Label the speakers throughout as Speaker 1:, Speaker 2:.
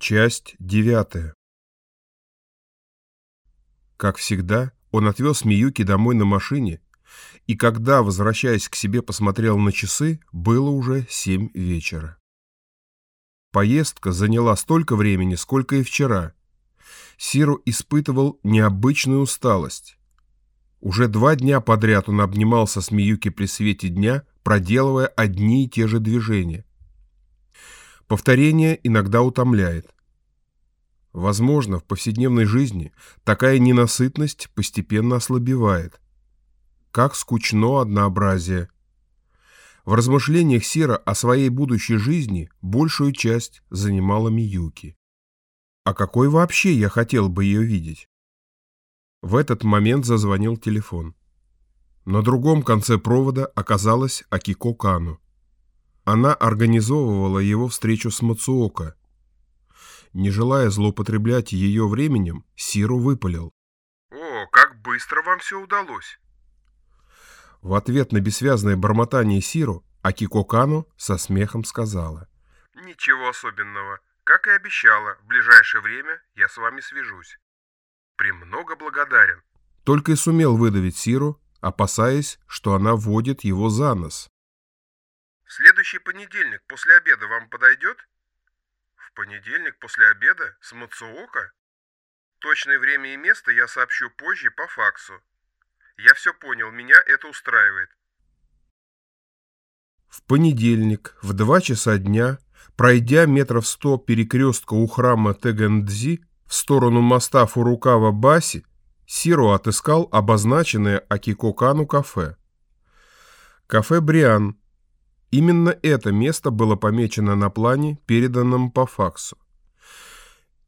Speaker 1: Часть девятая. Как всегда, он отвез Миюки домой на машине, и когда, возвращаясь к себе, посмотрел на часы, было уже семь вечера. Поездка заняла столько времени, сколько и вчера. Сиру испытывал необычную усталость. Уже два дня подряд он обнимался с Миюки при свете дня, проделывая одни и те же движения. Повторение иногда утомляет. Возможно, в повседневной жизни такая ненасытность постепенно ослабевает. Как скучно однообразие. В размышлениях Сира о своей будущей жизни большую часть занимала Миюки. А какой вообще я хотел бы ее видеть? В этот момент зазвонил телефон. На другом конце провода оказалась Акико Кану. Она организовывала его встречу с Мацуока. Не желая злоупотреблять ее временем, Сиру выпалил.
Speaker 2: «О, как быстро вам все удалось!»
Speaker 1: В ответ на бессвязное бормотание Сиру Акико Кану со смехом сказала.
Speaker 2: «Ничего особенного. Как и обещала, в ближайшее время я с вами свяжусь. Премного благодарен».
Speaker 1: Только и сумел выдавить Сиру, опасаясь, что она водит его за нос.
Speaker 2: В следующий понедельник после обеда вам подойдет? В понедельник после обеда? С Мацуока? Точное время и место я сообщу позже по факсу. Я все понял, меня это устраивает.
Speaker 1: В понедельник в два часа дня, пройдя метров сто перекрестка у храма Тегендзи в сторону моста Фурукава-Баси, Сиро отыскал обозначенное Акикокану кафе. Кафе «Бриан» Именно это место было помечено на плане, переданном по факсу.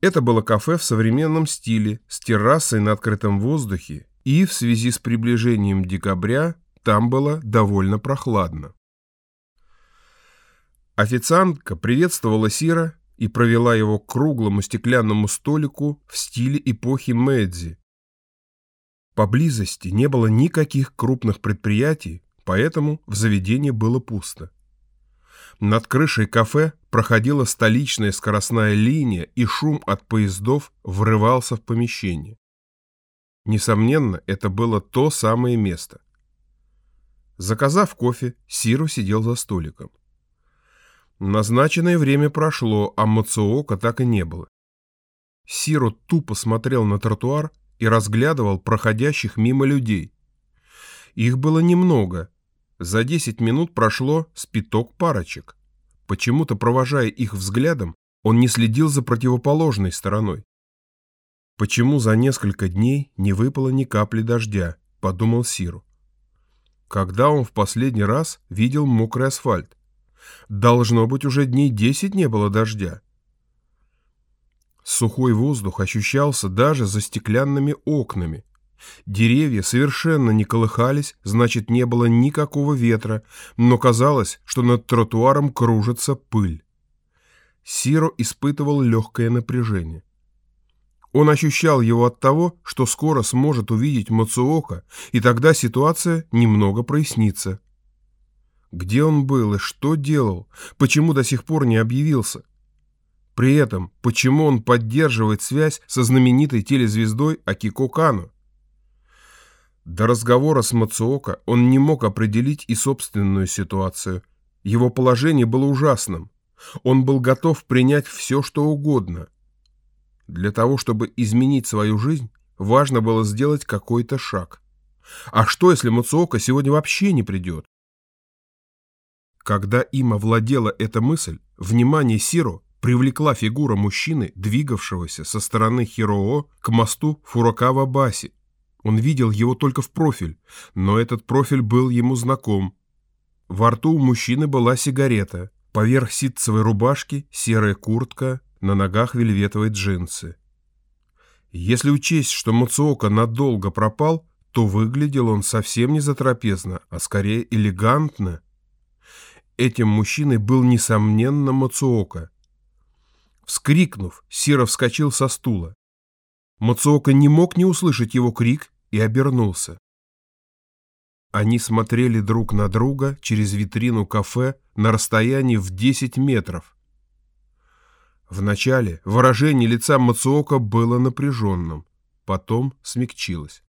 Speaker 1: Это было кафе в современном стиле, с террасой на открытом воздухе, и в связи с приближением декабря там было довольно прохладно. Официантка приветствовала Сира и провела его к круглому стеклянному столику в стиле эпохи Мэдзи. Поблизости не было никаких крупных предприятий, поэтому в заведении было пусто. Над крышей кафе проходила столичная скоростная линия, и шум от поездов врывался в помещение. Несомненно, это было то самое место. Заказав кофе, Сиру сидел за столиком. Назначенное время прошло, а Мацуока так и не было. Сиру тупо смотрел на тротуар и разглядывал проходящих мимо людей. Их было немного, за 10 минут прошло спиток парочек. Почему-то, провожая их взглядом, он не следил за противоположной стороной. Почему за несколько дней не выпало ни капли дождя, подумал Сиру. Когда он в последний раз видел мокрый асфальт? Должно быть, уже дней десять не было дождя. Сухой воздух ощущался даже за стеклянными окнами, Деревья совершенно не колыхались, значит, не было никакого ветра, но казалось, что над тротуаром кружится пыль. Сиро испытывал легкое напряжение. Он ощущал его от того, что скоро сможет увидеть Мацуока, и тогда ситуация немного прояснится. Где он был и что делал? Почему до сих пор не объявился? При этом, почему он поддерживает связь со знаменитой телезвездой Акико Кану? До разговора с Мацуока он не мог определить и собственную ситуацию. Его положение было ужасным. Он был готов принять все, что угодно. Для того, чтобы изменить свою жизнь, важно было сделать какой-то шаг. А что, если Мацуока сегодня вообще не придет? Когда им овладела эта мысль, внимание Сиро привлекла фигура мужчины, двигавшегося со стороны Хироо к мосту Фуракава-Баси. Он видел его только в профиль, но этот профиль был ему знаком. Во рту у мужчины была сигарета, поверх ситцевой рубашки серая куртка, на ногах вельветовые джинсы. Если учесть, что Мацуока надолго пропал, то выглядел он совсем не затрапезно, а скорее элегантно. Этим мужчиной был, несомненно, Мацуока. Вскрикнув, Сира вскочил со стула. Мацуока не мог не услышать его крик и обернулся. Они смотрели друг на друга через витрину кафе на расстоянии в 10 метров. Вначале выражение лица Мацуока было напряженным, потом смягчилось.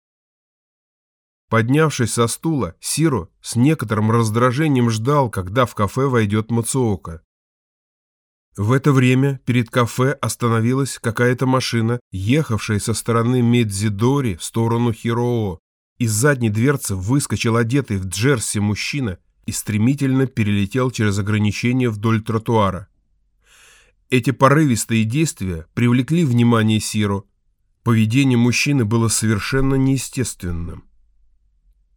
Speaker 1: Поднявшись со стула, Сиро с некоторым раздражением ждал, когда в кафе войдет Мацуока. В это время перед кафе остановилась какая-то машина, ехавшая со стороны Медзидори в сторону Хироо. Из задней дверцы выскочил одетый в джерси мужчина и стремительно перелетел через ограничение вдоль тротуара. Эти порывистые действия привлекли внимание Сиро. Поведение мужчины было совершенно неестественным.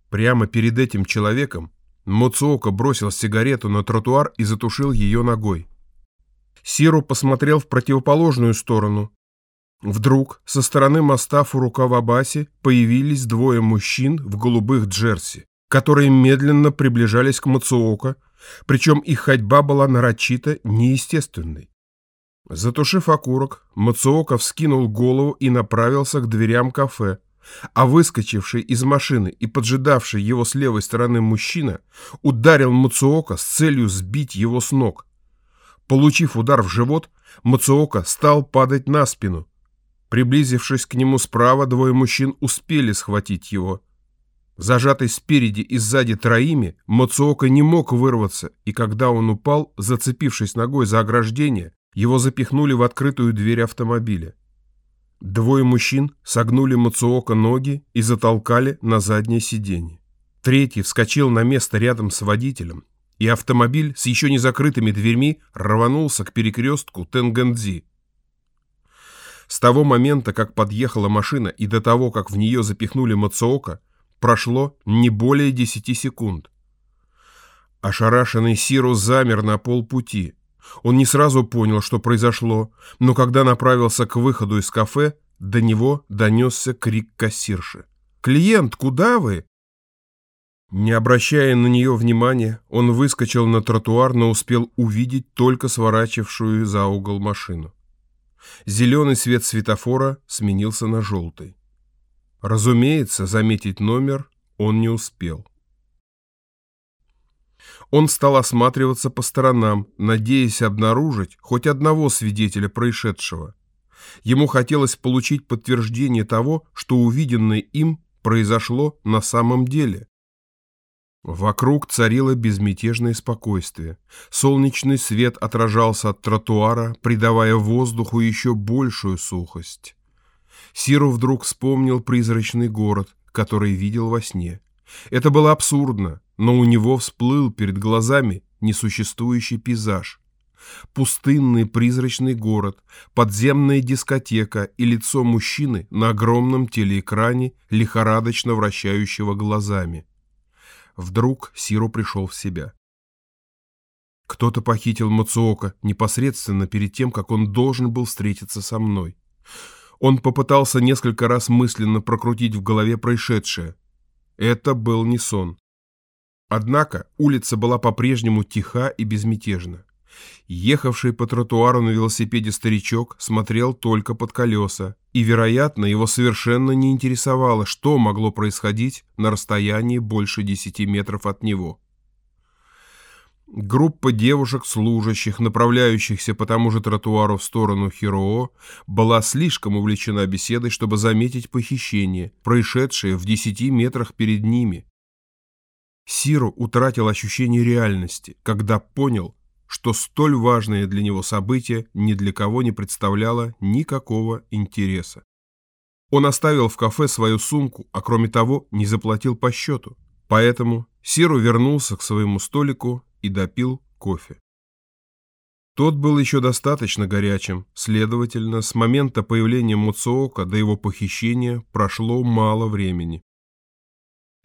Speaker 1: Прямо перед этим человеком Моцуока бросил сигарету на тротуар и затушил ее ногой. Сиру посмотрел в противоположную сторону. Вдруг со стороны моста Фурукавабаси появились двое мужчин в голубых джерси, которые медленно приближались к Мацуока, причем их ходьба была нарочито неестественной. Затушив окурок, Мацуока вскинул голову и направился к дверям кафе, а выскочивший из машины и поджидавший его с левой стороны мужчина ударил Мацуока с целью сбить его с ног. Получив удар в живот, Мацуока стал падать на спину. Приблизившись к нему справа, двое мужчин успели схватить его. Зажатый спереди и сзади троими, Мацуока не мог вырваться, и когда он упал, зацепившись ногой за ограждение, его запихнули в открытую дверь автомобиля. Двое мужчин согнули Мацуока ноги и затолкали на заднее сиденье. Третий вскочил на место рядом с водителем, и автомобиль с еще не закрытыми дверьми рванулся к перекрестку Тенгандзи. С того момента, как подъехала машина, и до того, как в нее запихнули Мацуока, прошло не более десяти секунд. Ошарашенный Сиру замер на полпути – он не сразу понял, что произошло, но когда направился к выходу из кафе, до него донесся крик кассирши. «Клиент, куда вы?» Не обращая на нее внимания, он выскочил на тротуар, но успел увидеть только сворачившую за угол машину. Зеленый свет светофора сменился на желтый. Разумеется, заметить номер он не успел. Он стал осматриваться по сторонам, надеясь обнаружить хоть одного свидетеля происшедшего. Ему хотелось получить подтверждение того, что увиденное им произошло на самом деле. Вокруг царило безмятежное спокойствие. Солнечный свет отражался от тротуара, придавая воздуху еще большую сухость. Сиру вдруг вспомнил призрачный город, который видел во сне. Это было абсурдно, но у него всплыл перед глазами несуществующий пейзаж. Пустынный призрачный город, подземная дискотека и лицо мужчины на огромном телеэкране, лихорадочно вращающего глазами. Вдруг Сиро пришел в себя. Кто-то похитил Мацуока непосредственно перед тем, как он должен был встретиться со мной. Он попытался несколько раз мысленно прокрутить в голове происшедшее. Это был не сон. Однако улица была по-прежнему тиха и безмятежна. Ехавший по тротуару на велосипеде старичок смотрел только под колеса, и, вероятно, его совершенно не интересовало, что могло происходить на расстоянии больше десяти метров от него. Группа девушек-служащих, направляющихся по тому же тротуару в сторону Хироо, была слишком увлечена беседой, чтобы заметить похищение, происшедшее в десяти метрах перед ними. Сиру утратил ощущение реальности, когда понял, что столь важное для него событие ни для кого не представляло никакого интереса. Он оставил в кафе свою сумку, а кроме того не заплатил по счету. Поэтому Сиру вернулся к своему столику и допил кофе. Тот был еще достаточно горячим, следовательно, с момента появления Муцуока до его похищения прошло мало времени.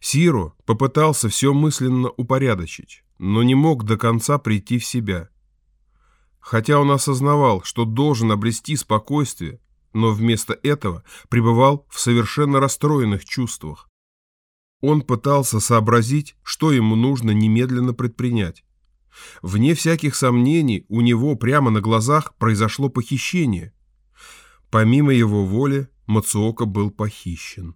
Speaker 1: Сиро попытался все мысленно упорядочить, но не мог до конца прийти в себя. Хотя он осознавал, что должен обрести спокойствие, но вместо этого пребывал в совершенно расстроенных чувствах. Он пытался сообразить, что ему нужно немедленно предпринять. Вне всяких сомнений, у него прямо на глазах произошло похищение. Помимо его воли, Мацуока был похищен.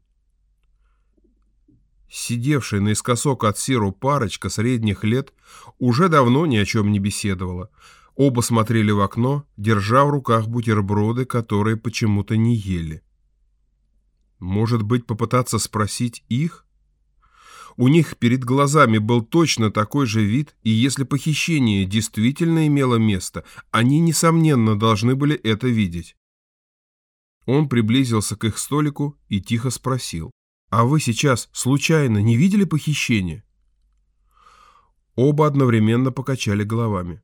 Speaker 1: Сидевшая наискосок от Сиру парочка средних лет уже давно ни о чем не беседовала. Оба смотрели в окно, держа в руках бутерброды, которые почему-то не ели. Может быть, попытаться спросить их? У них перед глазами был точно такой же вид, и если похищение действительно имело место, они, несомненно, должны были это видеть. Он приблизился к их столику и тихо спросил. «А вы сейчас, случайно, не видели похищение?» Оба одновременно покачали головами.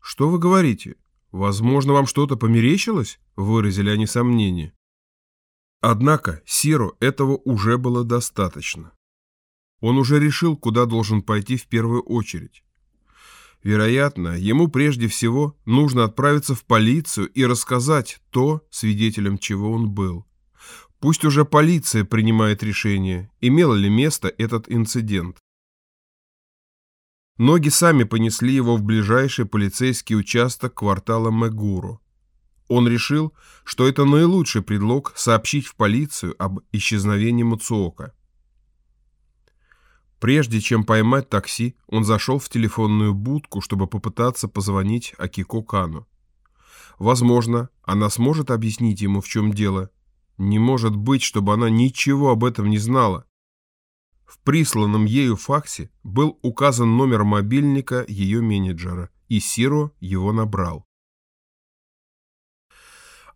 Speaker 1: «Что вы говорите? Возможно, вам что-то померещилось?» — выразили они сомнение. Однако Сиру этого уже было достаточно. Он уже решил, куда должен пойти в первую очередь. Вероятно, ему прежде всего нужно отправиться в полицию и рассказать то, свидетелем чего он был. Пусть уже полиция принимает решение, имел ли место этот инцидент. Ноги сами понесли его в ближайший полицейский участок квартала Мегуру. Он решил, что это наилучший предлог сообщить в полицию об исчезновении Муцуока. Прежде чем поймать такси, он зашел в телефонную будку, чтобы попытаться позвонить Акико Кану. Возможно, она сможет объяснить ему, в чем дело. Не может быть, чтобы она ничего об этом не знала. В присланном ею факсе был указан номер мобильника ее менеджера, и Сиро его набрал.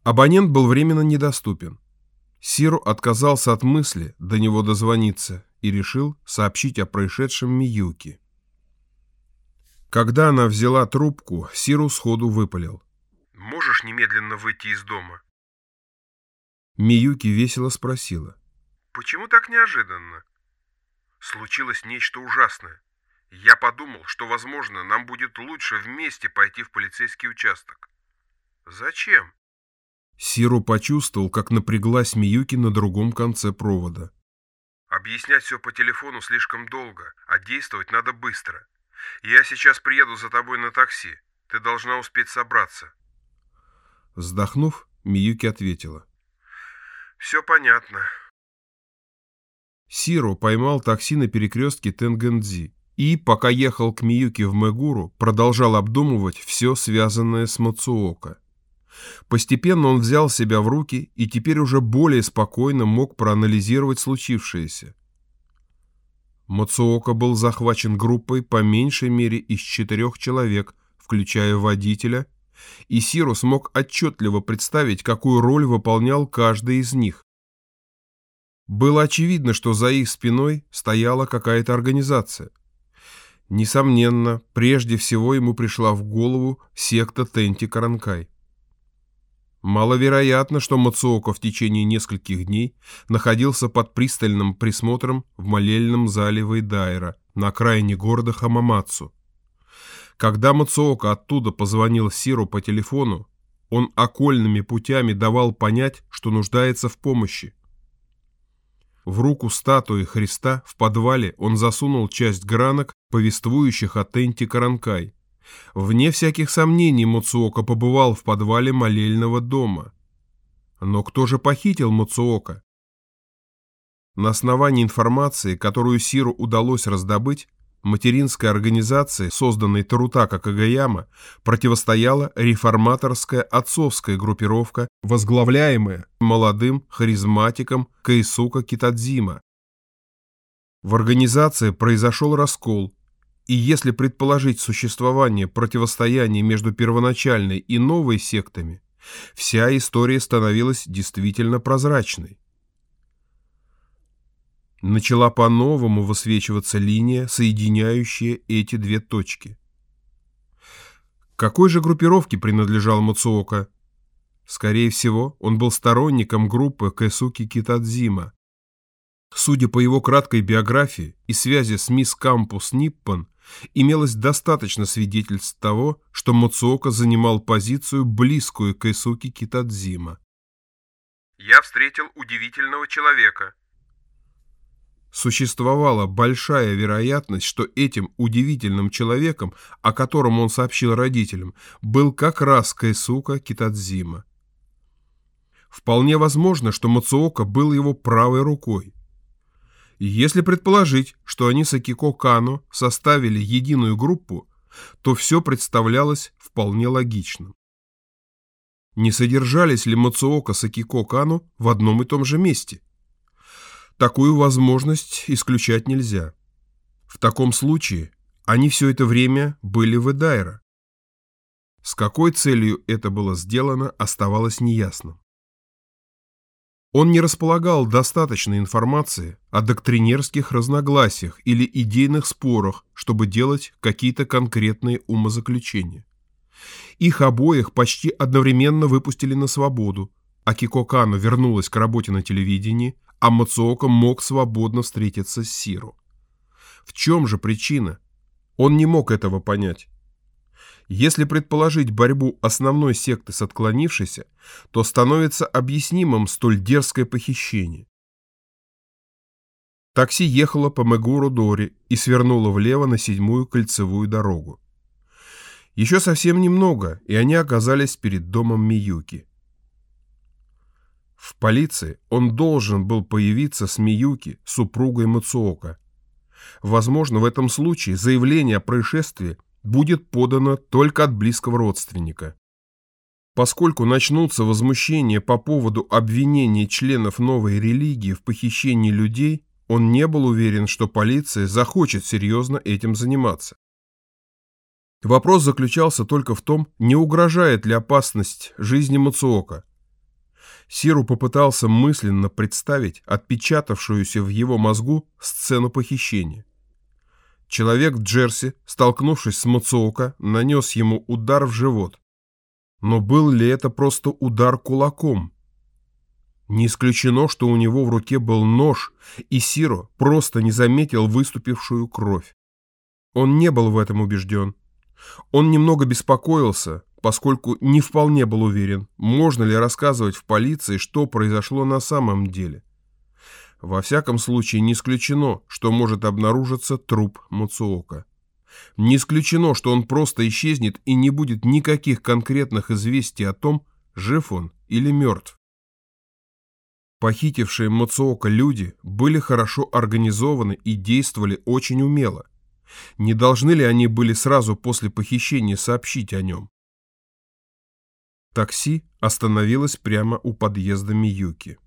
Speaker 1: Абонент был временно недоступен. Сиру отказался от мысли до него дозвониться и решил сообщить о происшедшем Миюки. Когда она взяла трубку, Сиру сходу выпалил.
Speaker 2: «Можешь немедленно выйти из дома?»
Speaker 1: Миюки весело спросила.
Speaker 2: «Почему так неожиданно?» «Случилось нечто ужасное. Я подумал, что, возможно, нам будет лучше вместе пойти в полицейский участок». «Зачем?»
Speaker 1: Сиру почувствовал, как напряглась Миюки на другом конце провода.
Speaker 2: «Объяснять все по телефону слишком долго, а действовать надо быстро. Я сейчас приеду за тобой на такси. Ты должна успеть собраться».
Speaker 1: Вздохнув, Миюки ответила.
Speaker 2: «Все понятно».
Speaker 1: Сиро поймал такси на перекрестке Тенгензи и, пока ехал к Миюки в Мегуру, продолжал обдумывать все связанное с Мацуока. Постепенно он взял себя в руки и теперь уже более спокойно мог проанализировать случившееся. Мацуока был захвачен группой по меньшей мере из четырех человек, включая водителя, и Сиру смог отчетливо представить, какую роль выполнял каждый из них. Было очевидно, что за их спиной стояла какая-то организация. Несомненно, прежде всего ему пришла в голову секта Тенти Каранкай. Маловероятно, что Мацуока в течение нескольких дней находился под пристальным присмотром в молельном зале Вейдайра на окраине города Хамамацу. Когда Мацуока оттуда позвонил Сиру по телефону, он окольными путями давал понять, что нуждается в помощи. В руку статуи Христа в подвале он засунул часть гранок, повествующих о Тенте Каранкай, Вне всяких сомнений Муцуока побывал в подвале молельного дома. Но кто же похитил Муцуока? На основании информации, которую Сиру удалось раздобыть, материнская организация, созданная Тарутака Кагаяма, противостояла реформаторская отцовская группировка, возглавляемая молодым харизматиком Кайсука Китадзима. В организации произошел раскол, и если предположить существование противостояния между первоначальной и новой сектами, вся история становилась действительно прозрачной. Начала по-новому высвечиваться линия, соединяющая эти две точки. К какой же группировке принадлежал Мацуока? Скорее всего, он был сторонником группы Кэсуки Китадзима. Судя по его краткой биографии и связи с мисс Кампус Ниппон, имелось достаточно свидетельств того, что Муцуока занимал позицию, близкую к Исуки Китадзима.
Speaker 2: «Я встретил удивительного человека».
Speaker 1: Существовала большая вероятность, что этим удивительным человеком, о котором он сообщил родителям, был как раз Кайсука Китадзима. Вполне возможно, что Мацуока был его правой рукой. Если предположить, что они с Акико Кано составили единую группу, то все представлялось вполне логичным. Не содержались ли Мацуока с Акико Кану в одном и том же месте? Такую возможность исключать нельзя. В таком случае они все это время были в Эдайра. С какой целью это было сделано, оставалось неясным. Он не располагал достаточной информации о доктринерских разногласиях или идейных спорах, чтобы делать какие-то конкретные умозаключения. Их обоих почти одновременно выпустили на свободу, а Кико Кано вернулась к работе на телевидении, а Мацуока мог свободно встретиться с Сиру. В чем же причина? Он не мог этого понять. Если предположить борьбу основной секты с отклонившейся, то становится объяснимым столь дерзкое похищение. Такси ехало по Мегуру-Дори и свернуло влево на седьмую кольцевую дорогу. Еще совсем немного, и они оказались перед домом Миюки. В полиции он должен был появиться с Миюки, супругой Мацуока. Возможно, в этом случае заявление о происшествии будет подано только от близкого родственника. Поскольку начнутся возмущения по поводу обвинения членов новой религии в похищении людей, он не был уверен, что полиция захочет серьезно этим заниматься. Вопрос заключался только в том, не угрожает ли опасность жизни Мацуока. Сиру попытался мысленно представить отпечатавшуюся в его мозгу сцену похищения. Человек в Джерси, столкнувшись с Мацуока, нанес ему удар в живот. Но был ли это просто удар кулаком? Не исключено, что у него в руке был нож, и Сиро просто не заметил выступившую кровь. Он не был в этом убежден. Он немного беспокоился, поскольку не вполне был уверен, можно ли рассказывать в полиции, что произошло на самом деле. Во всяком случае, не исключено, что может обнаружиться труп Муцуока. Не исключено, что он просто исчезнет и не будет никаких конкретных известий о том, жив он или мертв. Похитившие Мацуока люди были хорошо организованы и действовали очень умело. Не должны ли они были сразу после похищения сообщить о нем? Такси остановилось прямо у подъезда Миюки.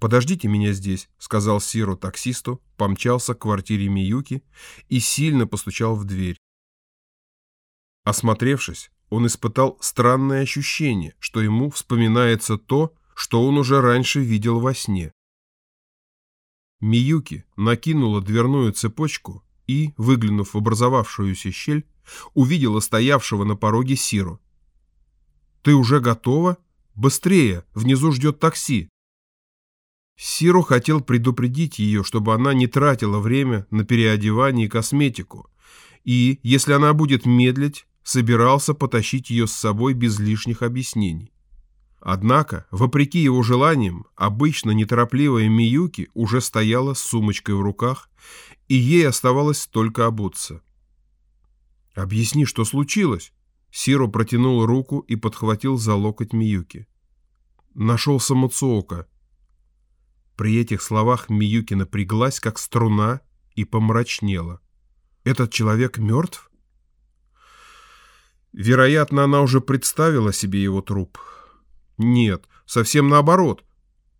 Speaker 1: «Подождите меня здесь», — сказал Сиру таксисту, помчался к квартире Миюки и сильно постучал в дверь. Осмотревшись, он испытал странное ощущение, что ему вспоминается то, что он уже раньше видел во сне. Миюки накинула дверную цепочку и, выглянув в образовавшуюся щель, увидела стоявшего на пороге Сиру. «Ты уже готова? Быстрее, внизу ждет такси!» Сиро хотел предупредить ее, чтобы она не тратила время на переодевание и косметику, и, если она будет медлить, собирался потащить ее с собой без лишних объяснений. Однако, вопреки его желаниям, обычно неторопливая Миюки уже стояла с сумочкой в руках, и ей оставалось только обуться. «Объясни, что случилось?» Сиро протянул руку и подхватил за локоть Миюки. Нашелся Мацуока. При этих словах Миюки напряглась, как струна, и помрачнела. «Этот человек мертв?» Вероятно, она уже представила себе его труп. «Нет, совсем наоборот.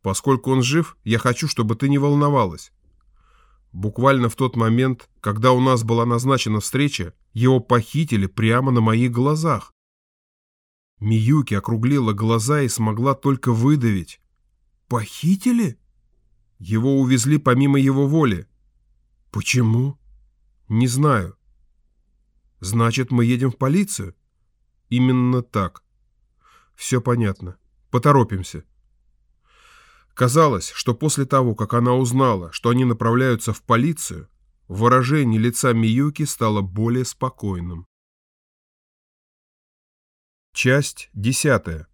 Speaker 1: Поскольку он жив, я хочу, чтобы ты не волновалась. Буквально в тот момент, когда у нас была назначена встреча, его похитили прямо на моих глазах. Миюки округлила глаза и смогла только выдавить. «Похитили?» Его увезли помимо его воли. Почему? Не знаю. Значит, мы едем в полицию? Именно так. Все понятно. Поторопимся. Казалось, что после того, как она узнала, что они направляются в полицию, выражение лица Миюки стало более спокойным. Часть десятая.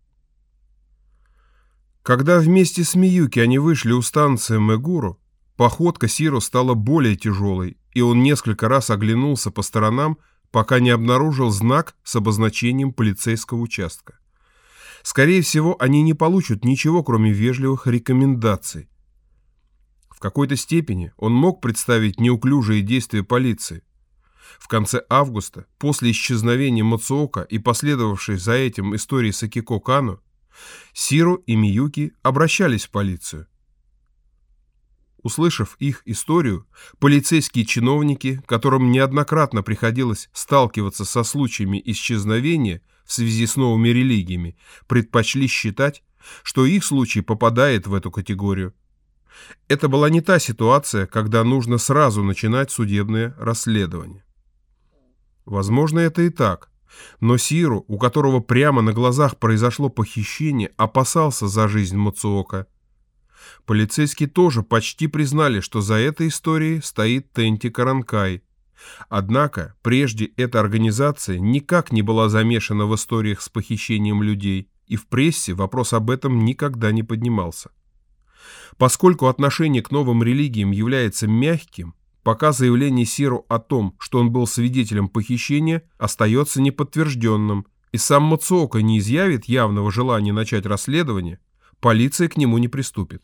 Speaker 1: Когда вместе с Миюки они вышли у станции Мегуру, походка Сиро стала более тяжелой, и он несколько раз оглянулся по сторонам, пока не обнаружил знак с обозначением полицейского участка. Скорее всего, они не получат ничего, кроме вежливых рекомендаций. В какой-то степени он мог представить неуклюжие действия полиции. В конце августа, после исчезновения Мацуока и последовавшей за этим истории Сакико Кану, Сиру и Миюки обращались в полицию. Услышав их историю, полицейские чиновники, которым неоднократно приходилось сталкиваться со случаями исчезновения в связи с новыми религиями, предпочли считать, что их случай попадает в эту категорию. Это была не та ситуация, когда нужно сразу начинать судебное расследование. Возможно, это и так. Но Сиру, у которого прямо на глазах произошло похищение, опасался за жизнь Мацуока. Полицейские тоже почти признали, что за этой историей стоит Тенти Каранкай. Однако прежде эта организация никак не была замешана в историях с похищением людей, и в прессе вопрос об этом никогда не поднимался. Поскольку отношение к новым религиям является мягким, пока заявление Сиру о том, что он был свидетелем похищения, остается неподтвержденным, и сам Мацуока не изъявит явного желания начать расследование, полиция к нему не приступит.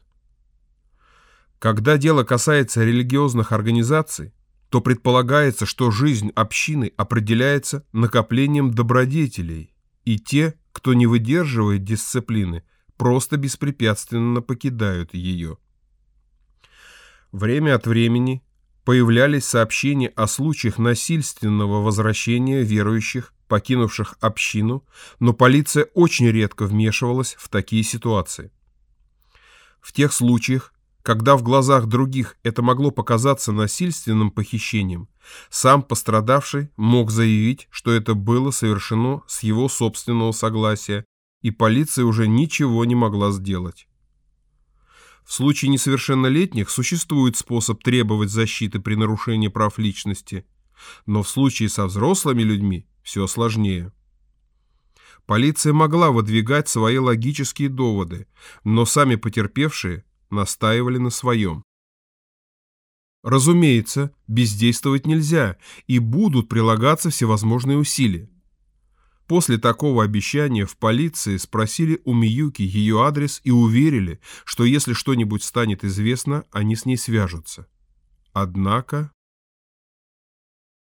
Speaker 1: Когда дело касается религиозных организаций, то предполагается, что жизнь общины определяется накоплением добродетелей, и те, кто не выдерживает дисциплины, просто беспрепятственно покидают ее. Время от времени появлялись сообщения о случаях насильственного возвращения верующих, покинувших общину, но полиция очень редко вмешивалась в такие ситуации. В тех случаях, когда в глазах других это могло показаться насильственным похищением, сам пострадавший мог заявить, что это было совершено с его собственного согласия, и полиция уже ничего не могла сделать. В случае несовершеннолетних существует способ требовать защиты при нарушении прав личности, но в случае со взрослыми людьми все сложнее. Полиция могла выдвигать свои логические доводы, но сами потерпевшие настаивали на своем. Разумеется, бездействовать нельзя, и будут прилагаться всевозможные усилия. После такого обещания в полиции спросили у Миюки ее адрес и уверили, что если что-нибудь станет известно, они с ней свяжутся. Однако...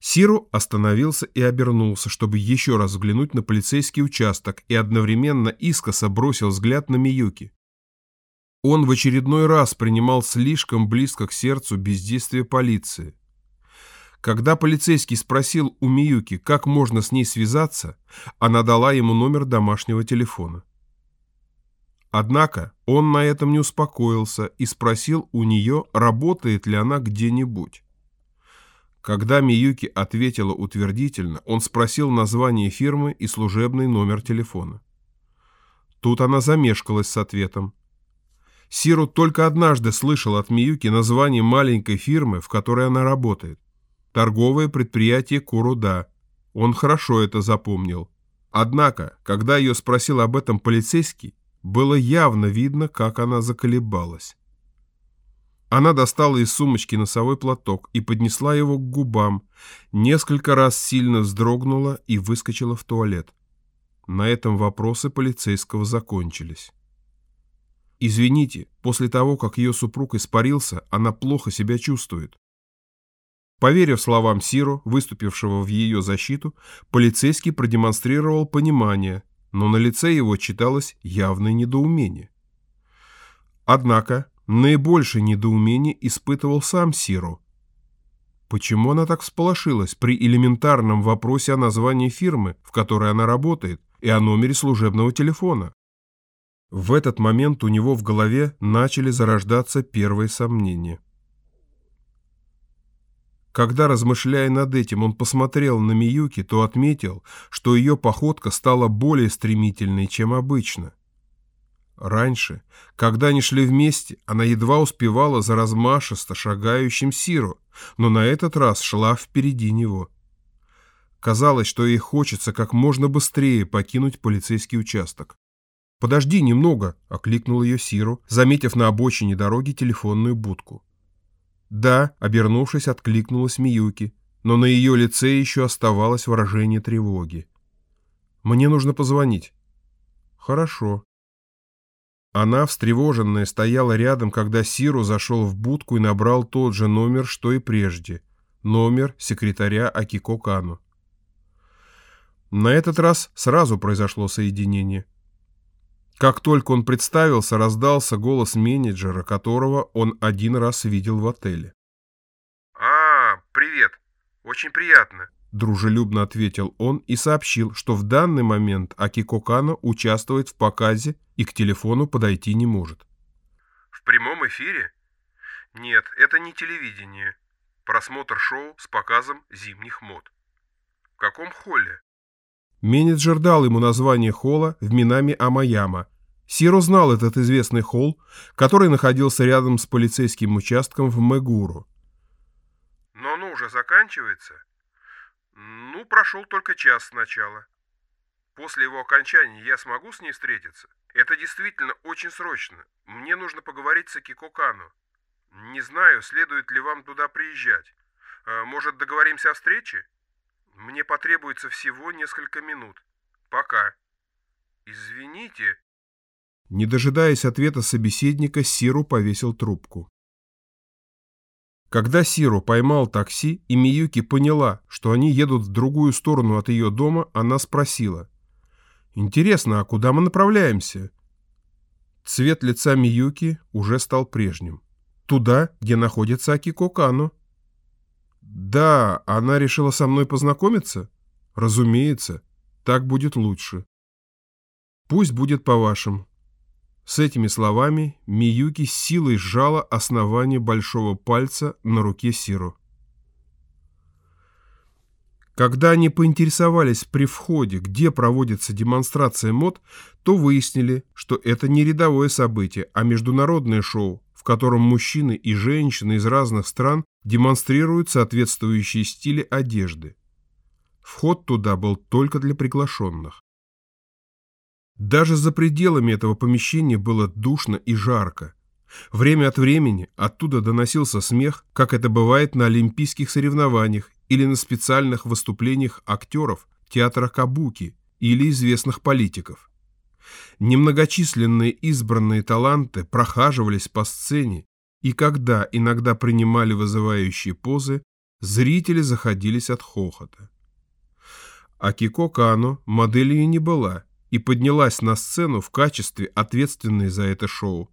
Speaker 1: Сиру остановился и обернулся, чтобы еще раз взглянуть на полицейский участок и одновременно искоса бросил взгляд на Миюки. Он в очередной раз принимал слишком близко к сердцу бездействие полиции. Когда полицейский спросил у Миюки, как можно с ней связаться, она дала ему номер домашнего телефона. Однако он на этом не успокоился и спросил у нее, работает ли она где-нибудь. Когда Миюки ответила утвердительно, он спросил название фирмы и служебный номер телефона. Тут она замешкалась с ответом. Сиру только однажды слышал от Миюки название маленькой фирмы, в которой она работает торговое предприятие Куруда. Он хорошо это запомнил. Однако, когда ее спросил об этом полицейский, было явно видно, как она заколебалась. Она достала из сумочки носовой платок и поднесла его к губам, несколько раз сильно вздрогнула и выскочила в туалет. На этом вопросы полицейского закончились. Извините, после того, как ее супруг испарился, она плохо себя чувствует. Поверив словам Сиру, выступившего в ее защиту, полицейский продемонстрировал понимание, но на лице его читалось явное недоумение. Однако наибольшее недоумение испытывал сам Сиру. Почему она так всполошилась при элементарном вопросе о названии фирмы, в которой она работает, и о номере служебного телефона? В этот момент у него в голове начали зарождаться первые сомнения. Когда, размышляя над этим, он посмотрел на Миюки, то отметил, что ее походка стала более стремительной, чем обычно. Раньше, когда они шли вместе, она едва успевала за размашисто шагающим Сиру, но на этот раз шла впереди него. Казалось, что ей хочется как можно быстрее покинуть полицейский участок. «Подожди немного», — окликнул ее Сиру, заметив на обочине дороги телефонную будку. «Да», — обернувшись, откликнулась Миюки, но на ее лице еще оставалось выражение тревоги. «Мне нужно позвонить». «Хорошо». Она, встревоженная, стояла рядом, когда Сиру зашел в будку и набрал тот же номер, что и прежде. номер секретаря Акико Кану. На этот раз сразу произошло соединение. Как только он представился, раздался голос менеджера, которого он один раз видел в отеле.
Speaker 2: «А, привет. Очень приятно», —
Speaker 1: дружелюбно ответил он и сообщил, что в данный момент Акико Кано участвует в показе и к телефону подойти не может.
Speaker 2: «В прямом эфире? Нет, это не телевидение. Просмотр шоу с показом зимних мод. В каком холле?»
Speaker 1: Менеджер дал ему название холла в Минами Амаяма. Сиро знал этот известный холл, который находился рядом с полицейским участком в Мегуру.
Speaker 2: «Но оно уже заканчивается?» «Ну, прошел только час сначала. После его окончания я смогу с ней встретиться? Это действительно очень срочно. Мне нужно поговорить с Акико Кану. Не знаю, следует ли вам туда приезжать. А, может, договоримся о встрече?» Мне потребуется всего несколько минут. Пока. Извините.
Speaker 1: Не дожидаясь ответа собеседника, Сиру повесил трубку. Когда Сиру поймал такси, и Миюки поняла, что они едут в другую сторону от ее дома, она спросила. «Интересно, а куда мы направляемся?» Цвет лица Миюки уже стал прежним. «Туда, где находится Акико Кано». Да, она решила со мной познакомиться? Разумеется, так будет лучше. Пусть будет по-вашему. С этими словами Миюки силой сжала основание большого пальца на руке Сиру. Когда они поинтересовались при входе, где проводится демонстрация мод, то выяснили, что это не рядовое событие, а международное шоу, в котором мужчины и женщины из разных стран демонстрируют соответствующие стили одежды. Вход туда был только для приглашенных. Даже за пределами этого помещения было душно и жарко. Время от времени оттуда доносился смех, как это бывает на олимпийских соревнованиях или на специальных выступлениях актеров театра Кабуки или известных политиков. Немногочисленные избранные таланты прохаживались по сцене, и когда иногда принимали вызывающие позы, зрители заходились от хохота. Акико Кано моделью не была и поднялась на сцену в качестве ответственной за это шоу.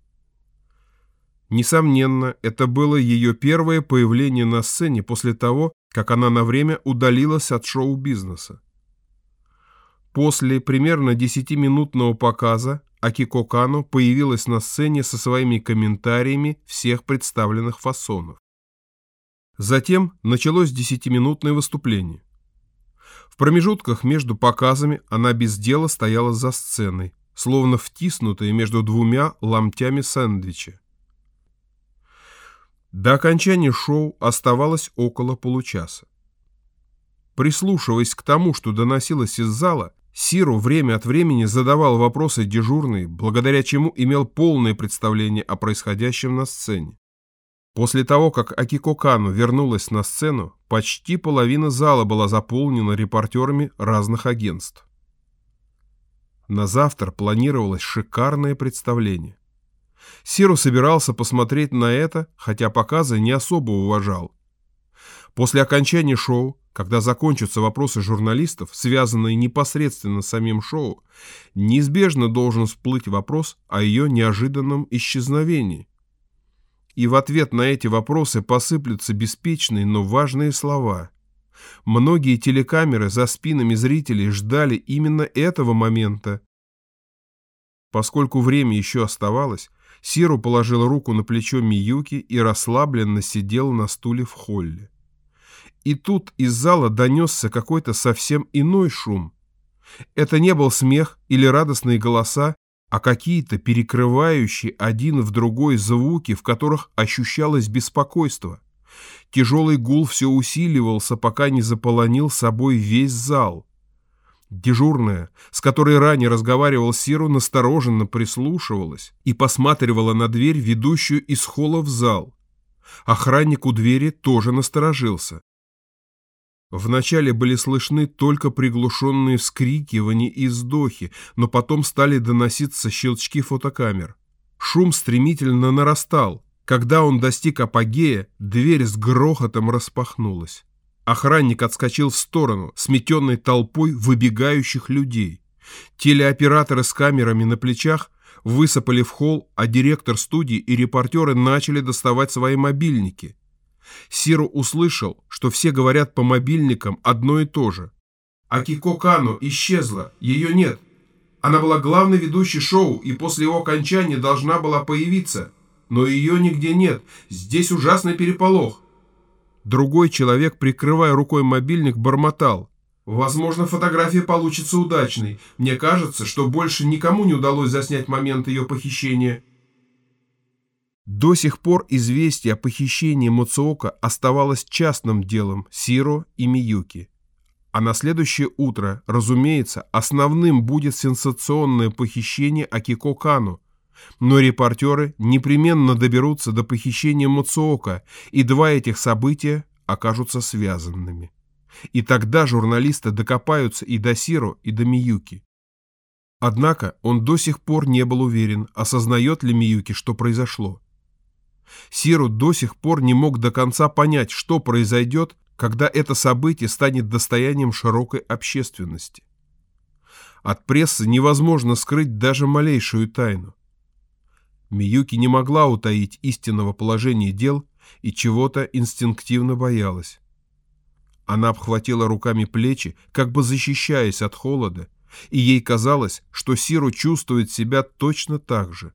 Speaker 1: Несомненно, это было ее первое появление на сцене после того, как она на время удалилась от шоу-бизнеса. После примерно 10-минутного показа Акико Кано появилась на сцене со своими комментариями всех представленных фасонов. Затем началось десятиминутное выступление. В промежутках между показами она без дела стояла за сценой, словно втиснутая между двумя ломтями сэндвича. До окончания шоу оставалось около получаса. Прислушиваясь к тому, что доносилось из зала, Сиру время от времени задавал вопросы дежурный, благодаря чему имел полное представление о происходящем на сцене. После того, как Акико Кану вернулась на сцену, почти половина зала была заполнена репортерами разных агентств. На завтра планировалось шикарное представление. Сиру собирался посмотреть на это, хотя показы не особо уважал. После окончания шоу когда закончатся вопросы журналистов, связанные непосредственно с самим шоу, неизбежно должен всплыть вопрос о ее неожиданном исчезновении. И в ответ на эти вопросы посыплются беспечные, но важные слова. Многие телекамеры за спинами зрителей ждали именно этого момента. Поскольку время еще оставалось, Сиру положил руку на плечо Миюки и расслабленно сидел на стуле в холле. И тут из зала донесся какой-то совсем иной шум. Это не был смех или радостные голоса, а какие-то перекрывающие один в другой звуки, в которых ощущалось беспокойство. Тяжелый гул все усиливался, пока не заполонил собой весь зал. Дежурная, с которой ранее разговаривал Сиру, настороженно прислушивалась и посматривала на дверь, ведущую из холла в зал. Охранник у двери тоже насторожился. Вначале были слышны только приглушенные вскрикивания и вздохи, но потом стали доноситься щелчки фотокамер. Шум стремительно нарастал. Когда он достиг апогея, дверь с грохотом распахнулась. Охранник отскочил в сторону, сметенной толпой выбегающих людей. Телеоператоры с камерами на плечах высыпали в холл, а директор студии и репортеры начали доставать свои мобильники. Сиру услышал, что все говорят по мобильникам одно и то же. «Акико Кано исчезла, ее нет. Она была главной ведущей шоу и после его окончания должна была появиться. Но ее нигде нет, здесь ужасный переполох». Другой человек, прикрывая рукой мобильник, бормотал. Возможно, фотография получится удачной. Мне кажется, что больше никому не удалось заснять момент ее похищения. До сих пор известие о похищении Муцуока оставалось частным делом Сиро и Миюки. А на следующее утро, разумеется, основным будет сенсационное похищение Акико Кану. Но репортеры непременно доберутся до похищения Муцуока, и два этих события окажутся связанными. И тогда журналисты докопаются и до Сиро, и до Миюки. Однако он до сих пор не был уверен, осознает ли Миюки, что произошло. Сиру до сих пор не мог до конца понять, что произойдет, когда это событие станет достоянием широкой общественности. От прессы невозможно скрыть даже малейшую тайну. Миюки не могла утаить истинного положения дел и чего-то инстинктивно боялась. Она обхватила руками плечи, как бы защищаясь от холода, и ей казалось, что Сиру чувствует себя точно так же.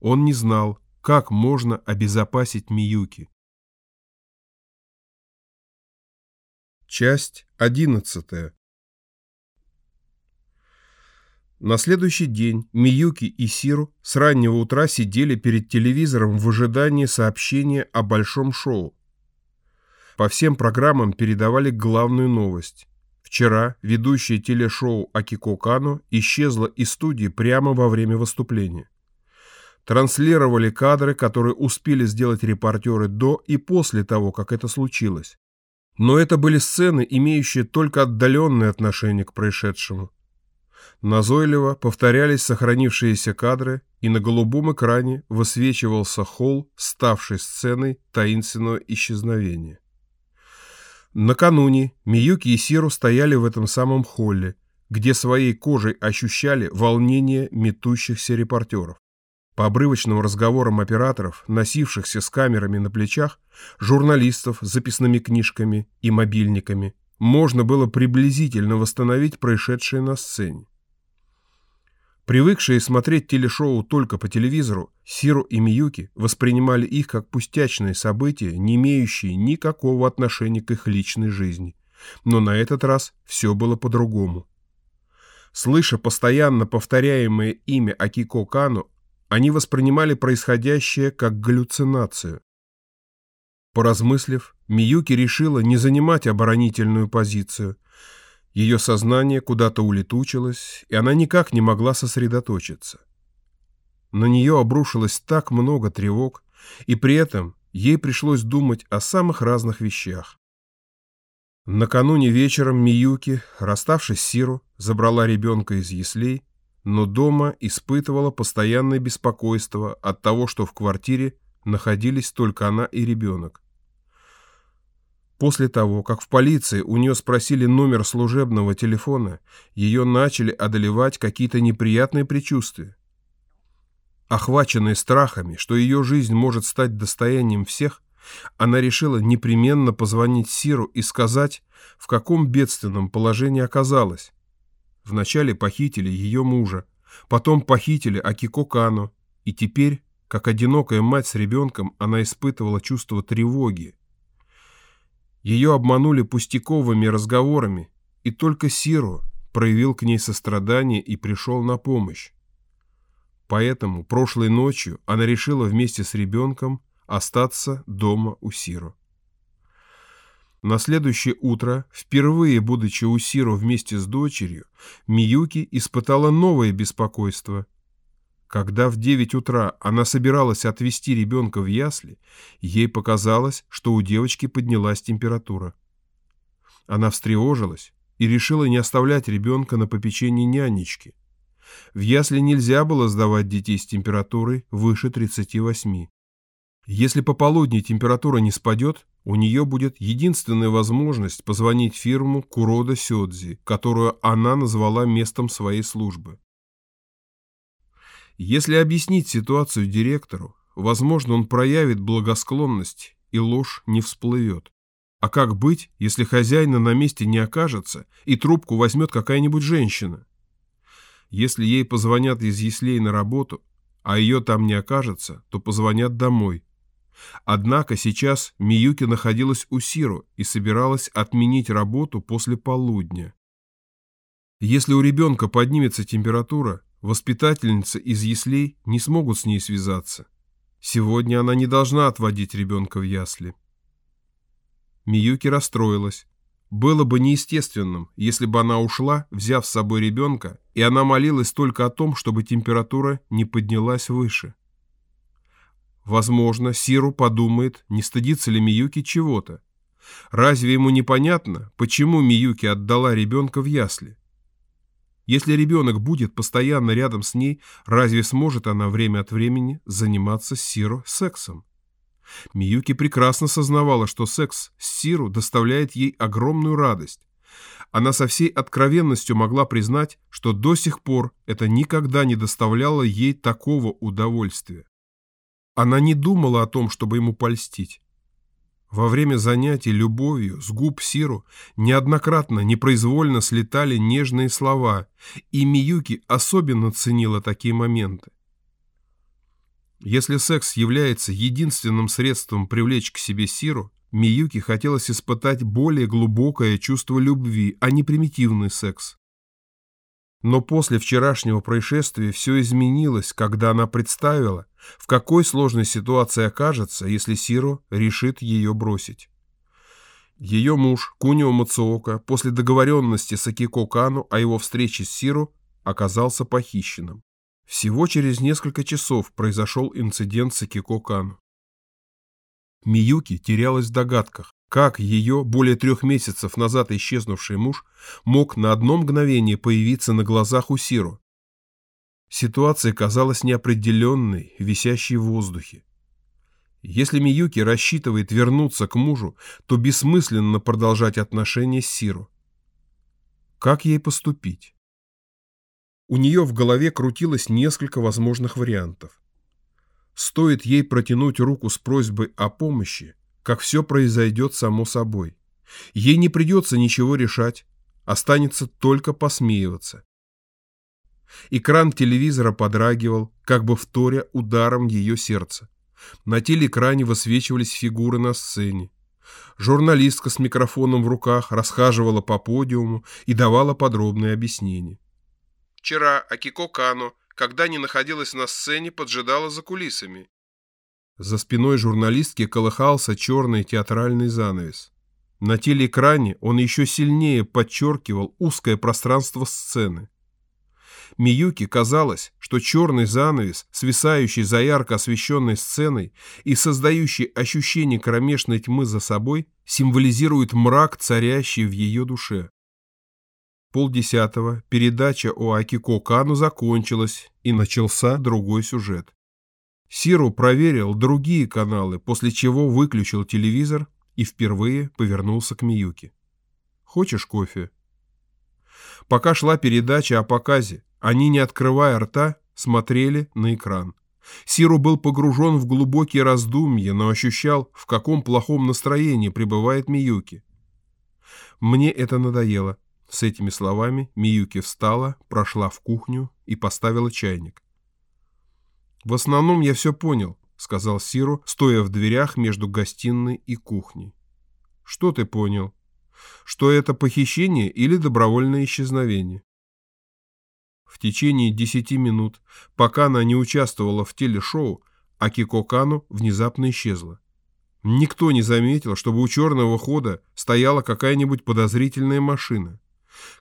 Speaker 1: Он не знал, как можно обезопасить Миюки. Часть одиннадцатая На следующий день Миюки и Сиру с раннего утра сидели перед телевизором в ожидании сообщения о большом шоу. По всем программам передавали главную новость. Вчера ведущая телешоу Акико Кано исчезла из студии прямо во время выступления. Транслировали кадры, которые успели сделать репортеры до и после того, как это случилось. Но это были сцены, имеющие только отдаленное отношение к происшедшему. Назойливо повторялись сохранившиеся кадры, и на голубом экране высвечивался холл, ставший сценой таинственного исчезновения. Накануне Миюки и Сиру стояли в этом самом холле, где своей кожей ощущали волнение метущихся репортеров. По обрывочным разговорам операторов, носившихся с камерами на плечах, журналистов с записными книжками и мобильниками, можно было приблизительно восстановить происшедшее на сцене. Привыкшие смотреть телешоу только по телевизору, Сиру и Миюки воспринимали их как пустячные события, не имеющие никакого отношения к их личной жизни. Но на этот раз все было по-другому. Слыша постоянно повторяемое имя Акико Кану, они воспринимали происходящее как галлюцинацию. Поразмыслив, Миюки решила не занимать оборонительную позицию – ее сознание куда-то улетучилось, и она никак не могла сосредоточиться. На нее обрушилось так много тревог, и при этом ей пришлось думать о самых разных вещах. Накануне вечером Миюки, расставшись с Сиру, забрала ребенка из яслей, но дома испытывала постоянное беспокойство от того, что в квартире находились только она и ребенок. После того, как в полиции у нее спросили номер служебного телефона, ее начали одолевать какие-то неприятные предчувствия. Охваченная страхами, что ее жизнь может стать достоянием всех, она решила непременно позвонить Сиру и сказать, в каком бедственном положении оказалась. Вначале похитили ее мужа, потом похитили Акико Кано, и теперь, как одинокая мать с ребенком, она испытывала чувство тревоги, ее обманули пустяковыми разговорами, и только Сиро проявил к ней сострадание и пришел на помощь. Поэтому прошлой ночью она решила вместе с ребенком остаться дома у Сиро. На следующее утро, впервые будучи у Сиро вместе с дочерью, Миюки испытала новое беспокойство – когда в 9 утра она собиралась отвезти ребенка в ясли, ей показалось, что у девочки поднялась температура. Она встревожилась и решила не оставлять ребенка на попечении нянечки. В ясли нельзя было сдавать детей с температурой выше 38. Если пополудни температура не спадет, у нее будет единственная возможность позвонить фирму Курода Сёдзи, которую она назвала местом своей службы. Если объяснить ситуацию директору, возможно, он проявит благосклонность, и ложь не всплывет. А как быть, если хозяина на месте не окажется, и трубку возьмет какая-нибудь женщина? Если ей позвонят из яслей на работу, а ее там не окажется, то позвонят домой. Однако сейчас Миюки находилась у Сиру и собиралась отменить работу после полудня. Если у ребенка поднимется температура, воспитательница из яслей не смогут с ней связаться. Сегодня она не должна отводить ребенка в ясли. Миюки расстроилась. Было бы неестественным, если бы она ушла, взяв с собой ребенка, и она молилась только о том, чтобы температура не поднялась выше. Возможно, Сиру подумает, не стыдится ли Миюки чего-то. Разве ему непонятно, почему Миюки отдала ребенка в ясли? Если ребенок будет постоянно рядом с ней, разве сможет она время от времени заниматься с Сиро сексом? Миюки прекрасно сознавала, что секс с Сиру доставляет ей огромную радость. Она со всей откровенностью могла признать, что до сих пор это никогда не доставляло ей такого удовольствия. Она не думала о том, чтобы ему польстить. Во время занятий любовью с губ Сиру неоднократно непроизвольно слетали нежные слова, и Миюки особенно ценила такие моменты. Если секс является единственным средством привлечь к себе Сиру, Миюки хотелось испытать более глубокое чувство любви, а не примитивный секс. Но после вчерашнего происшествия все изменилось, когда она представила, в какой сложной ситуации окажется, если Сиро решит ее бросить. Ее муж, Кунио Мацуока, после договоренности с Акико Кану о его встрече с Сиро, оказался похищенным. Всего через несколько часов произошел инцидент с Акико Кану. Миюки терялась в догадках, как ее более трех месяцев назад исчезнувший муж мог на одно мгновение появиться на глазах у Сиру? Ситуация казалась неопределенной, висящей в воздухе. Если Миюки рассчитывает вернуться к мужу, то бессмысленно продолжать отношения с Сиру. Как ей поступить? У нее в голове крутилось несколько возможных вариантов. Стоит ей протянуть руку с просьбой о помощи, как все произойдет само собой. Ей не придется ничего решать, останется только посмеиваться. Экран телевизора подрагивал, как бы вторя ударом ее сердца. На телеэкране высвечивались фигуры на сцене. Журналистка с микрофоном в руках расхаживала по подиуму и давала подробные объяснения. Вчера Акико Кано, когда не находилась на сцене, поджидала за кулисами. За спиной журналистки колыхался черный театральный занавес. На телеэкране он еще сильнее подчеркивал узкое пространство сцены. Миюки казалось, что черный занавес, свисающий за ярко освещенной сценой и создающий ощущение кромешной тьмы за собой, символизирует мрак, царящий в ее душе. Полдесятого передача о Акико Кану закончилась, и начался другой сюжет. Сиру проверил другие каналы, после чего выключил телевизор и впервые повернулся к Миюке. «Хочешь кофе?» Пока шла передача о показе, они, не открывая рта, смотрели на экран. Сиру был погружен в глубокие раздумья, но ощущал, в каком плохом настроении пребывает Миюки. «Мне это надоело». С этими словами Миюки встала, прошла в кухню и поставила чайник. «В основном я все понял», — сказал Сиру, стоя в дверях между гостиной и кухней. «Что ты понял? Что это похищение или добровольное исчезновение?» В течение десяти минут, пока она не участвовала в телешоу, Акико Кану внезапно исчезла. Никто не заметил, чтобы у черного хода стояла какая-нибудь подозрительная машина.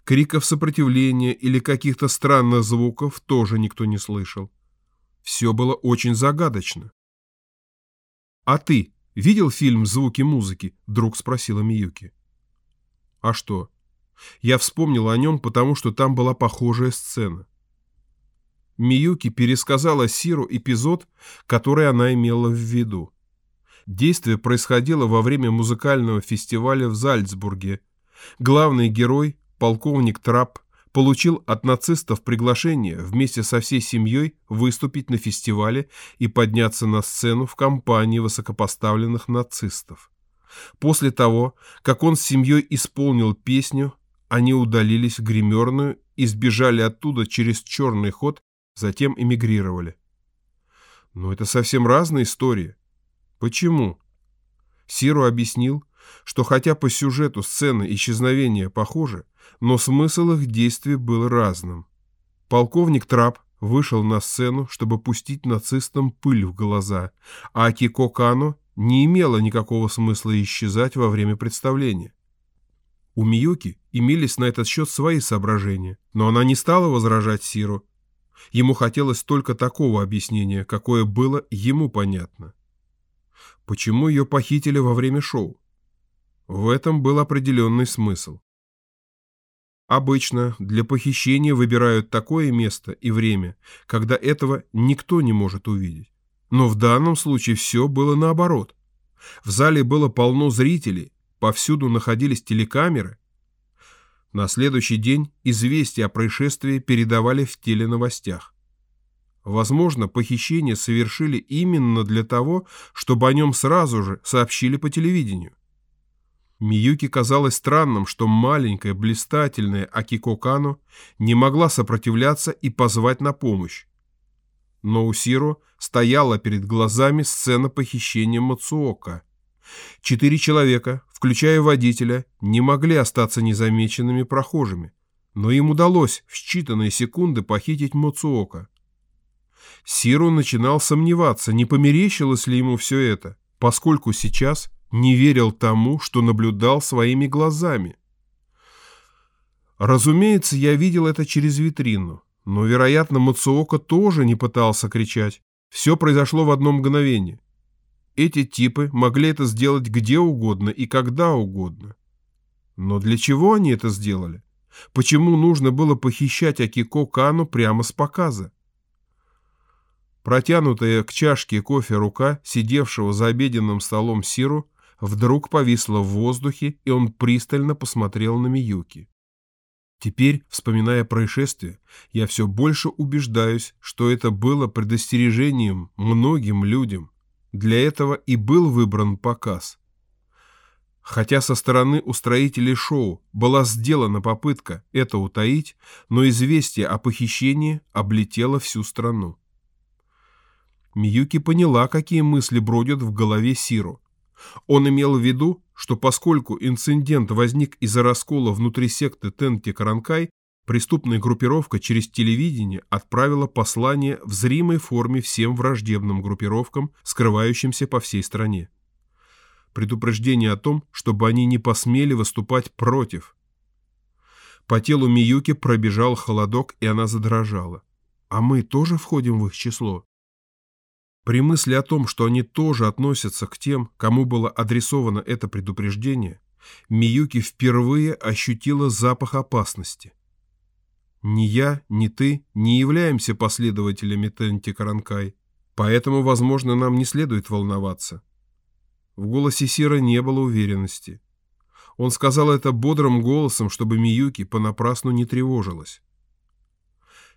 Speaker 1: Криков сопротивления или каких-то странных звуков тоже никто не слышал. Все было очень загадочно. «А ты видел фильм «Звуки музыки»?» – вдруг спросила Миюки. «А что?» Я вспомнил о нем, потому что там была похожая сцена. Миюки пересказала Сиру эпизод, который она имела в виду. Действие происходило во время музыкального фестиваля в Зальцбурге. Главный герой, полковник Трапп, получил от нацистов приглашение вместе со всей семьей выступить на фестивале и подняться на сцену в компании высокопоставленных нацистов. После того, как он с семьей исполнил песню, они удалились в гримерную и сбежали оттуда через черный ход, затем эмигрировали. Но это совсем разные истории. Почему? Сиру объяснил, что хотя по сюжету сцены исчезновения похожи, но смысл их действий был разным. Полковник Трап вышел на сцену, чтобы пустить нацистам пыль в глаза, а Акико Кано не имело никакого смысла исчезать во время представления. У Миюки имелись на этот счет свои соображения, но она не стала возражать Сиру. Ему хотелось только такого объяснения, какое было ему понятно. Почему ее похитили во время шоу? В этом был определенный смысл. Обычно для похищения выбирают такое место и время, когда этого никто не может увидеть. Но в данном случае все было наоборот. В зале было полно зрителей, повсюду находились телекамеры. На следующий день известия о происшествии передавали в теленовостях. Возможно, похищение совершили именно для того, чтобы о нем сразу же сообщили по телевидению. Миюки казалось странным, что маленькая блистательная Акико Кано не могла сопротивляться и позвать на помощь. Но у Сиро стояла перед глазами сцена похищения Мацуока. Четыре человека, включая водителя, не могли остаться незамеченными прохожими, но им удалось в считанные секунды похитить Мацуока. Сиру начинал сомневаться, не померещилось ли ему все это, поскольку сейчас не верил тому, что наблюдал своими глазами. Разумеется, я видел это через витрину, но, вероятно, Мацуока тоже не пытался кричать. Все произошло в одно мгновение. Эти типы могли это сделать где угодно и когда угодно. Но для чего они это сделали? Почему нужно было похищать Акико Кану прямо с показа? Протянутая к чашке кофе рука, сидевшего за обеденным столом Сиру, вдруг повисла в воздухе, и он пристально посмотрел на Миюки. Теперь, вспоминая происшествие, я все больше убеждаюсь, что это было предостережением многим людям. Для этого и был выбран показ. Хотя со стороны устроителей шоу была сделана попытка это утаить, но известие о похищении облетело всю страну. Миюки поняла, какие мысли бродят в голове Сиру. Он имел в виду, что поскольку инцидент возник из-за раскола внутри секты Тенти Каранкай, преступная группировка через телевидение отправила послание в зримой форме всем враждебным группировкам, скрывающимся по всей стране. Предупреждение о том, чтобы они не посмели выступать против. По телу Миюки пробежал холодок, и она задрожала. А мы тоже входим в их число? При мысли о том, что они тоже относятся к тем, кому было адресовано это предупреждение, Миюки впервые ощутила запах опасности. Ни я, ни ты не являемся последователями Тенти Каранкай, поэтому, возможно, нам не следует волноваться. В голосе Сира не было уверенности. Он сказал это бодрым голосом, чтобы Миюки понапрасну не тревожилась.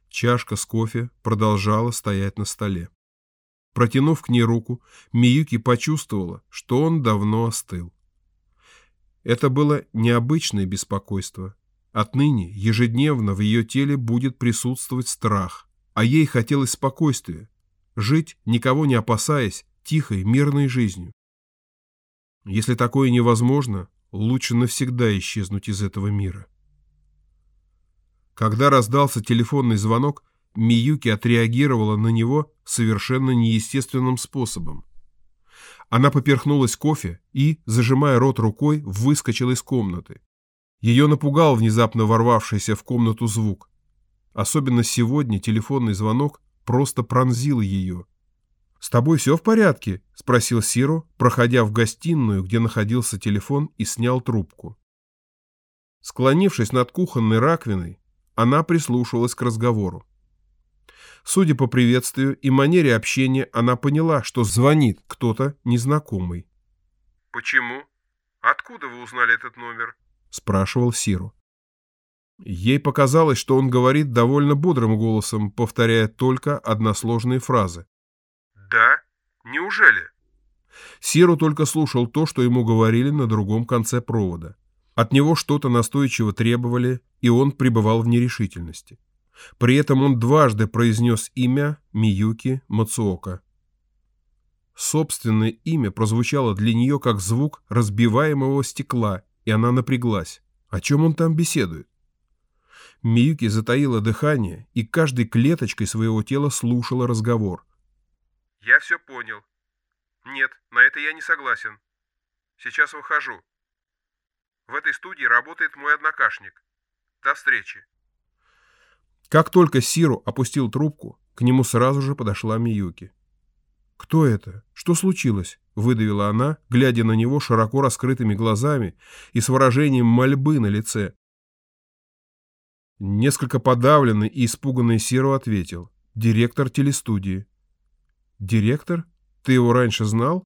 Speaker 1: Чашка с кофе продолжала стоять на столе. Протянув к ней руку, Миюки почувствовала, что он давно остыл. Это было необычное беспокойство. Отныне ежедневно в ее теле будет присутствовать страх, а ей хотелось спокойствия, жить, никого не опасаясь, тихой, мирной жизнью. Если такое невозможно, лучше навсегда исчезнуть из этого мира. Когда раздался телефонный звонок, Миюки отреагировала на него совершенно неестественным способом. Она поперхнулась кофе и, зажимая рот рукой, выскочила из комнаты. Ее напугал внезапно ворвавшийся в комнату звук. Особенно сегодня телефонный звонок просто пронзил ее. «С тобой все в порядке?» – спросил Сиро, проходя в гостиную, где находился телефон, и снял трубку. Склонившись над кухонной раковиной, она прислушивалась к разговору. Судя по приветствию и манере общения, она поняла, что звонит кто-то незнакомый.
Speaker 2: «Почему? Откуда вы узнали этот номер?»
Speaker 1: — спрашивал Сиру. Ей показалось, что он говорит довольно бодрым голосом, повторяя только односложные фразы.
Speaker 2: «Да? Неужели?»
Speaker 1: Сиру только слушал то, что ему говорили на другом конце провода. От него что-то настойчиво требовали, и он пребывал в нерешительности. При этом он дважды произнес имя Миюки Мацуока. Собственное имя прозвучало для нее как звук разбиваемого стекла, и она напряглась. О чем он там беседует? Миюки затаила дыхание и каждой клеточкой своего тела слушала разговор.
Speaker 2: «Я все понял. Нет, на это я не согласен. Сейчас выхожу. В этой студии работает мой однокашник. До встречи».
Speaker 1: Как только Сиру опустил трубку, к нему сразу же подошла Миюки. «Кто это? Что случилось?» — выдавила она, глядя на него широко раскрытыми глазами и с выражением мольбы на лице. Несколько подавленный и испуганный Сиро ответил. «Директор телестудии». «Директор? Ты его раньше знал?»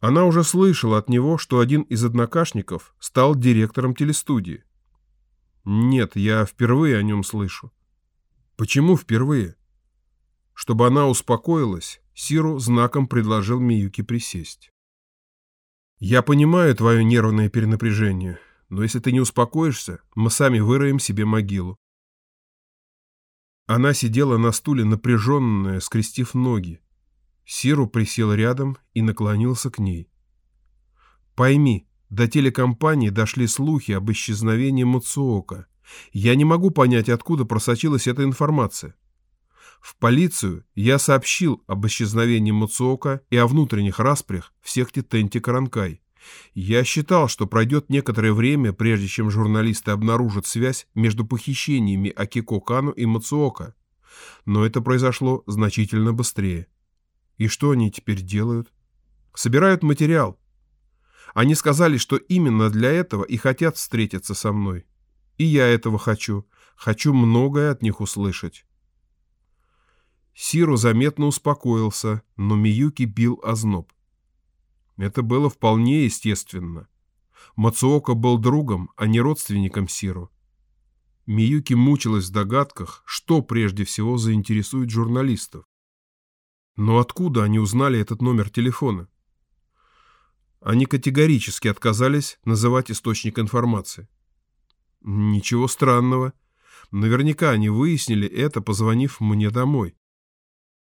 Speaker 1: Она уже слышала от него, что один из однокашников стал директором телестудии. «Нет, я впервые о нем слышу». «Почему впервые?» Чтобы она успокоилась, Сиру знаком предложил Миюки присесть. «Я понимаю твое нервное перенапряжение но если ты не успокоишься, мы сами выроем себе могилу. Она сидела на стуле напряженная, скрестив ноги. Сиру присел рядом и наклонился к ней. «Пойми, до телекомпании дошли слухи об исчезновении Мацуока. Я не могу понять, откуда просочилась эта информация. В полицию я сообщил об исчезновении Мацуока и о внутренних распрях в секте Тенти Каранкай. Я считал, что пройдет некоторое время, прежде чем журналисты обнаружат связь между похищениями Акико Кану и Мацуока. Но это произошло значительно быстрее. И что они теперь делают? Собирают материал. Они сказали, что именно для этого и хотят встретиться со мной. И я этого хочу. Хочу многое от них услышать. Сиру заметно успокоился, но Миюки бил озноб. Это было вполне естественно. Мацуока был другом, а не родственником Сиру. Миюки мучилась в догадках, что прежде всего заинтересует журналистов. Но откуда они узнали этот номер телефона? Они категорически отказались называть источник информации. Ничего странного. Наверняка они выяснили это, позвонив мне домой.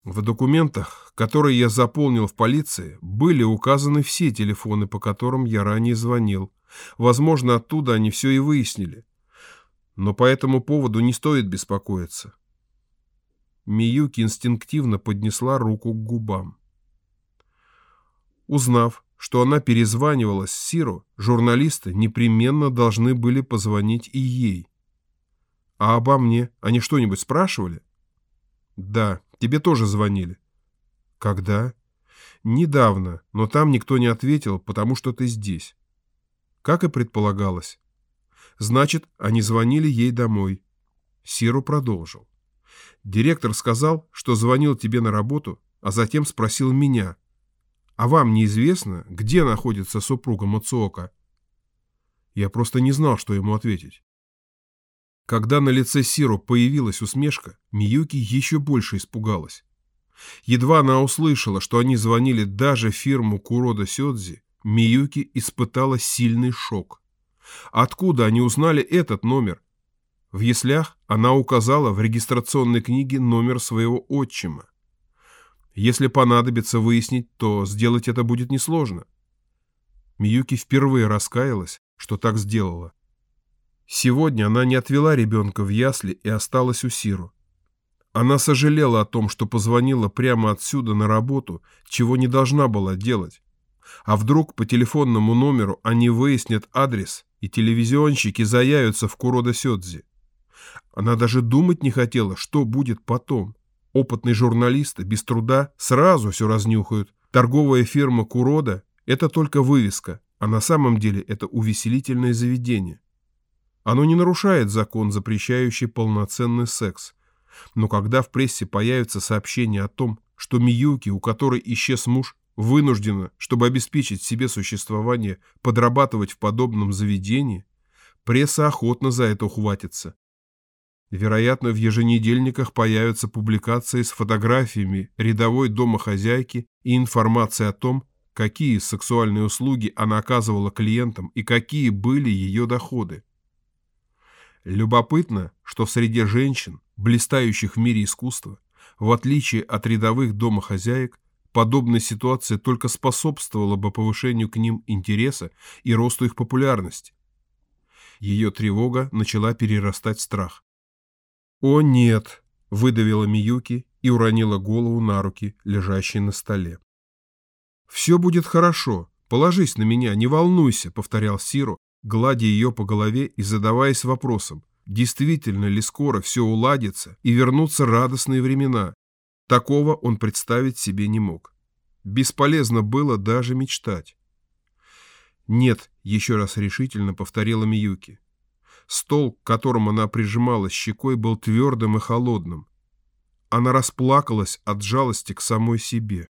Speaker 1: В документах, которые я заполнил в полиции, были указаны все телефоны, по которым я ранее звонил. Возможно, оттуда они все и выяснили. Но по этому поводу не стоит беспокоиться. Миюки инстинктивно поднесла руку к губам. Узнав, что она перезванивала с Сиру, журналисты непременно должны были позвонить и ей. А обо мне они что-нибудь спрашивали? Да, Тебе тоже звонили. Когда? Недавно, но там никто не ответил, потому что ты здесь. Как и предполагалось. Значит, они звонили ей домой. Сиру продолжил. Директор сказал, что звонил тебе на работу, а затем спросил меня. А вам неизвестно, где находится супруга Мацуока? Я просто не знал, что ему ответить. Когда на лице Сиро появилась усмешка, Миюки еще больше испугалась. Едва она услышала, что они звонили даже фирму Курода Сёдзи, Миюки испытала сильный шок. Откуда они узнали этот номер? В яслях она указала в регистрационной книге номер своего отчима. Если понадобится выяснить, то сделать это будет несложно. Миюки впервые раскаялась, что так сделала. Сегодня она не отвела ребенка в ясли и осталась у Сиру. Она сожалела о том, что позвонила прямо отсюда на работу, чего не должна была делать. А вдруг по телефонному номеру они выяснят адрес, и телевизионщики заявятся в Курода Сёдзи. Она даже думать не хотела, что будет потом. Опытные журналисты без труда сразу все разнюхают. Торговая фирма Курода – это только вывеска, а на самом деле это увеселительное заведение. Оно не нарушает закон, запрещающий полноценный секс. Но когда в прессе появятся сообщения о том, что Миюки, у которой исчез муж, вынуждена, чтобы обеспечить себе существование, подрабатывать в подобном заведении, пресса охотно за это ухватится. Вероятно, в еженедельниках появятся публикации с фотографиями рядовой домохозяйки и информацией о том, какие сексуальные услуги она оказывала клиентам и какие были ее доходы. Любопытно, что в среде женщин, блистающих в мире искусства, в отличие от рядовых домохозяек, подобная ситуация только способствовала бы повышению к ним интереса и росту их популярности. Ее тревога начала перерастать в страх. «О, нет!» – выдавила Миюки и уронила голову на руки, лежащие на столе. «Все будет хорошо. Положись на меня, не волнуйся», — повторял Сиру, гладя ее по голове и задаваясь вопросом, действительно ли скоро все уладится и вернутся радостные времена. Такого он представить себе не мог. Бесполезно было даже мечтать. «Нет», — еще раз решительно повторила Миюки. Стол, к которому она прижималась щекой, был твердым и холодным. Она расплакалась от жалости к самой себе.